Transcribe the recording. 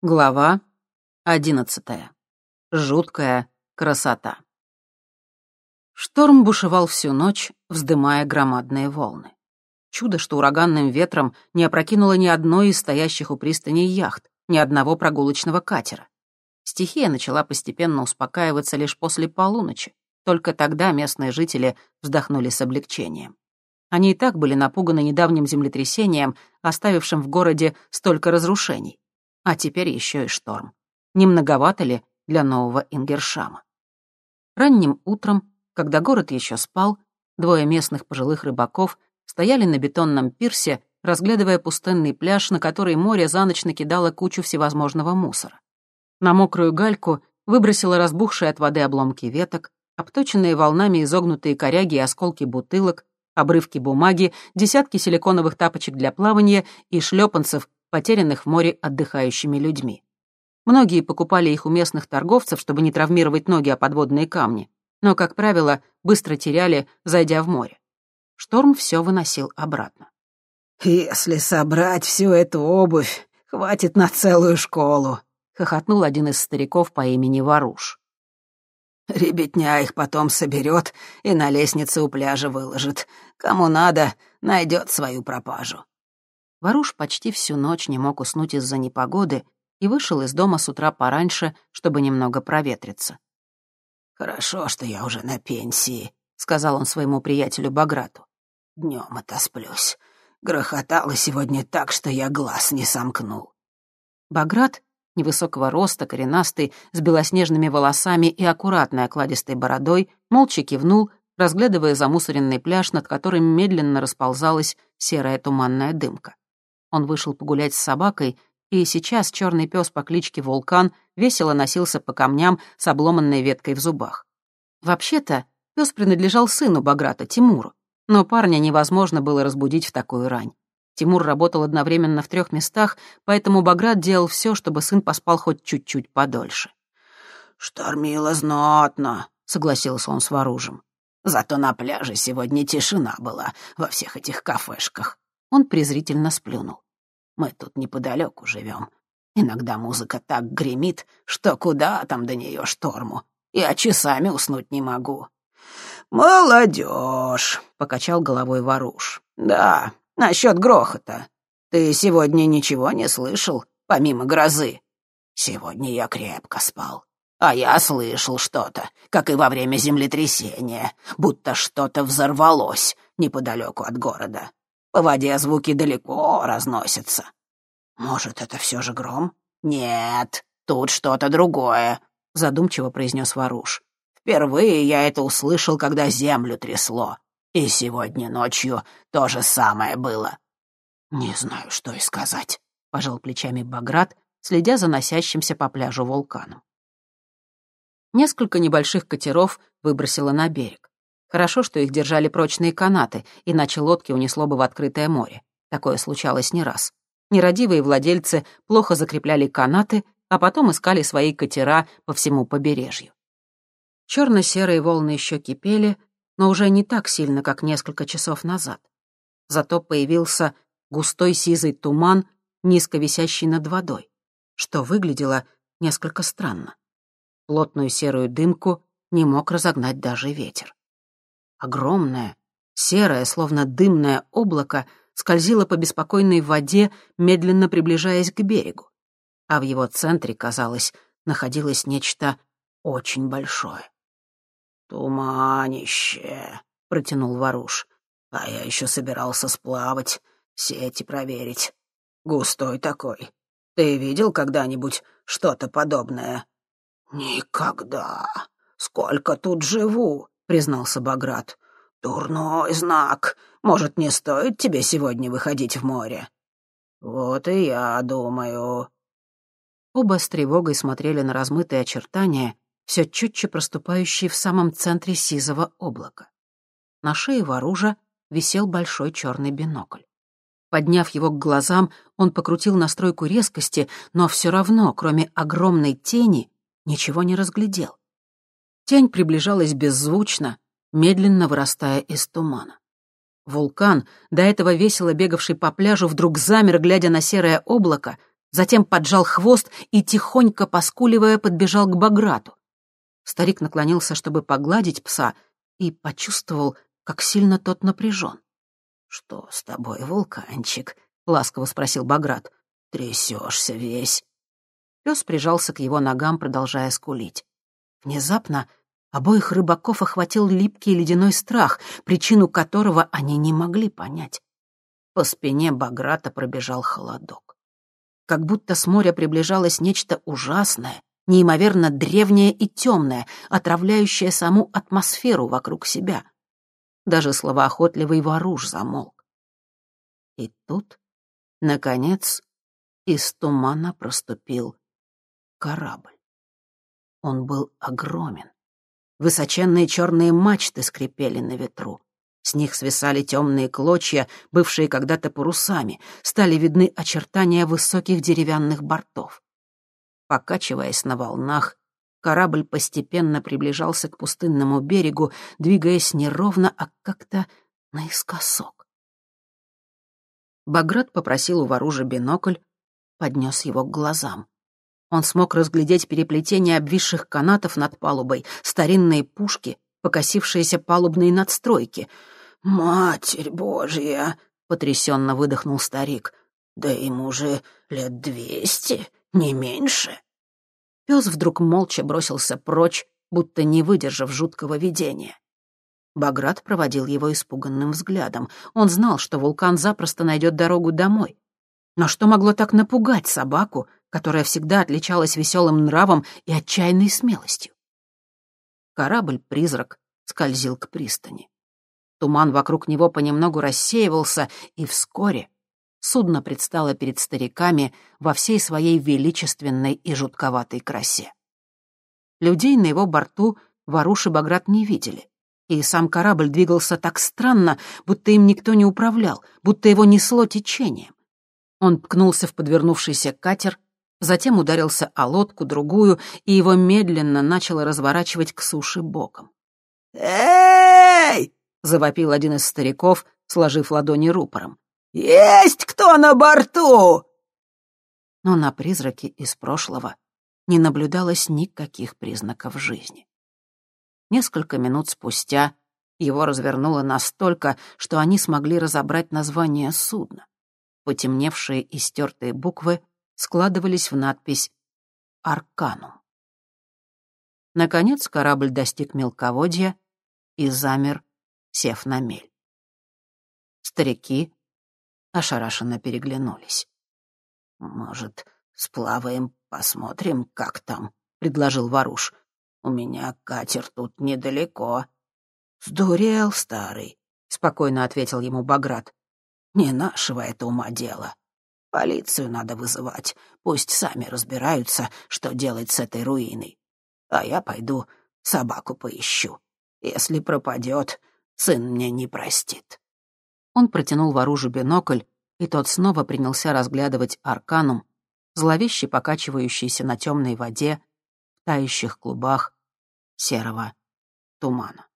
Глава одиннадцатая. Жуткая красота. Шторм бушевал всю ночь, вздымая громадные волны. Чудо, что ураганным ветром не опрокинуло ни одной из стоящих у пристани яхт, ни одного прогулочного катера. Стихия начала постепенно успокаиваться лишь после полуночи. Только тогда местные жители вздохнули с облегчением. Они и так были напуганы недавним землетрясением, оставившим в городе столько разрушений. А теперь еще и шторм. Не многовато ли для нового Ингершама? Ранним утром, когда город еще спал, двое местных пожилых рыбаков стояли на бетонном пирсе, разглядывая пустынный пляж, на который море за ночь накидало кучу всевозможного мусора. На мокрую гальку выбросило разбухшие от воды обломки веток, обточенные волнами изогнутые коряги и осколки бутылок, обрывки бумаги, десятки силиконовых тапочек для плавания и шлепанцев, потерянных в море отдыхающими людьми. Многие покупали их у местных торговцев, чтобы не травмировать ноги о подводные камни, но, как правило, быстро теряли, зайдя в море. Шторм все выносил обратно. «Если собрать всю эту обувь, хватит на целую школу», — хохотнул один из стариков по имени Варуш. «Ребятня их потом соберет и на лестнице у пляжа выложит. Кому надо, найдет свою пропажу. Варуш почти всю ночь не мог уснуть из-за непогоды и вышел из дома с утра пораньше, чтобы немного проветриться. «Хорошо, что я уже на пенсии», — сказал он своему приятелю Баграту. «Днем отосплюсь. Грохотало сегодня так, что я глаз не сомкнул». Баграт, невысокого роста, коренастый, с белоснежными волосами и аккуратной окладистой бородой, молча кивнул, разглядывая замусоренный пляж, над которым медленно расползалась серая туманная дымка. Он вышел погулять с собакой, и сейчас черный пес по кличке Вулкан весело носился по камням с обломанной веткой в зубах. Вообще-то, пес принадлежал сыну Баграта, Тимуру, но парня невозможно было разбудить в такую рань. Тимур работал одновременно в трех местах, поэтому Баграт делал все, чтобы сын поспал хоть чуть-чуть подольше. «Штормило знатно», — согласился он с Варужем. «Зато на пляже сегодня тишина была во всех этих кафешках. Он презрительно сплюнул. «Мы тут неподалеку живем. Иногда музыка так гремит, что куда там до нее шторму. Я часами уснуть не могу». «Молодежь», — покачал головой Варуш. «Да, насчет грохота. Ты сегодня ничего не слышал, помимо грозы?» «Сегодня я крепко спал. А я слышал что-то, как и во время землетрясения, будто что-то взорвалось неподалеку от города. По воде звуки далеко разносятся. Может, это все же гром? Нет, тут что-то другое, задумчиво произнес Варуш. Впервые я это услышал, когда землю трясло. И сегодня ночью то же самое было. Не знаю, что и сказать, пожал плечами Баграт, следя за носящимся по пляжу вулканом. Несколько небольших катеров выбросило на берег. Хорошо, что их держали прочные канаты, иначе лодки унесло бы в открытое море. Такое случалось не раз. Нерадивые владельцы плохо закрепляли канаты, а потом искали свои катера по всему побережью. Черно-серые волны еще кипели, но уже не так сильно, как несколько часов назад. Зато появился густой сизый туман, низко висящий над водой, что выглядело несколько странно. Плотную серую дымку не мог разогнать даже ветер. Огромное, серое, словно дымное облако скользило по беспокойной воде, медленно приближаясь к берегу. А в его центре, казалось, находилось нечто очень большое. «Туманище», — протянул Варуш. «А я еще собирался сплавать, сети проверить. Густой такой. Ты видел когда-нибудь что-то подобное?» «Никогда. Сколько тут живу, признался Баграт. «Дурной знак. Может, не стоит тебе сегодня выходить в море?» «Вот и я думаю». Оба с тревогой смотрели на размытые очертания, все чутче проступающие в самом центре сизого облака. На шее вооружа висел большой черный бинокль. Подняв его к глазам, он покрутил настройку резкости, но все равно, кроме огромной тени, ничего не разглядел. Тень приближалась беззвучно, медленно вырастая из тумана. Вулкан, до этого весело бегавший по пляжу, вдруг замер, глядя на серое облако, затем поджал хвост и, тихонько поскуливая, подбежал к Баграту. Старик наклонился, чтобы погладить пса, и почувствовал, как сильно тот напряжен. «Что с тобой, вулканчик?» — ласково спросил Баграт. «Трясешься весь». Пес прижался к его ногам, продолжая скулить. Внезапно обоих рыбаков охватил липкий ледяной страх, причину которого они не могли понять. По спине Баграта пробежал холодок. Как будто с моря приближалось нечто ужасное, неимоверно древнее и темное, отравляющее саму атмосферу вокруг себя. Даже словоохотливый воруш замолк. И тут, наконец, из тумана проступил корабль. Он был огромен. Высоченные черные мачты скрипели на ветру. С них свисали темные клочья, бывшие когда-то парусами, стали видны очертания высоких деревянных бортов. Покачиваясь на волнах, корабль постепенно приближался к пустынному берегу, двигаясь не ровно, а как-то наискосок. Баграт попросил у воружа бинокль, поднес его к глазам. Он смог разглядеть переплетение обвисших канатов над палубой, старинные пушки, покосившиеся палубные надстройки. «Матерь Божья!» — потрясенно выдохнул старик. «Да ему же лет двести, не меньше». Пес вдруг молча бросился прочь, будто не выдержав жуткого видения. Баграт проводил его испуганным взглядом. Он знал, что вулкан запросто найдет дорогу домой. Но что могло так напугать собаку, которая всегда отличалась веселым нравом и отчаянной смелостью. Корабль-призрак скользил к пристани. Туман вокруг него понемногу рассеивался, и вскоре судно предстало перед стариками во всей своей величественной и жутковатой красе. Людей на его борту Варуш Баграт не видели, и сам корабль двигался так странно, будто им никто не управлял, будто его несло течением. Он ткнулся в подвернувшийся катер, затем ударился о лодку, другую, и его медленно начало разворачивать к суше боком. «Эй!» — завопил один из стариков, сложив ладони рупором. «Есть кто на борту?» Но на призраке из прошлого не наблюдалось никаких признаков жизни. Несколько минут спустя его развернуло настолько, что они смогли разобрать название судна. Потемневшие и стертые буквы складывались в надпись «Арканум». Наконец корабль достиг мелководья и замер, сев на мель. Старики ошарашенно переглянулись. «Может, сплаваем, посмотрим, как там?» — предложил Варуш. «У меня катер тут недалеко». «Сдурел, старый», — спокойно ответил ему Баграт. «Не нашего это ума дело. Полицию надо вызывать. Пусть сами разбираются, что делать с этой руиной. А я пойду собаку поищу. Если пропадет, сын мне не простит». Он протянул воружу бинокль, и тот снова принялся разглядывать арканум, зловеще покачивающийся на темной воде, в тающих клубах серого тумана.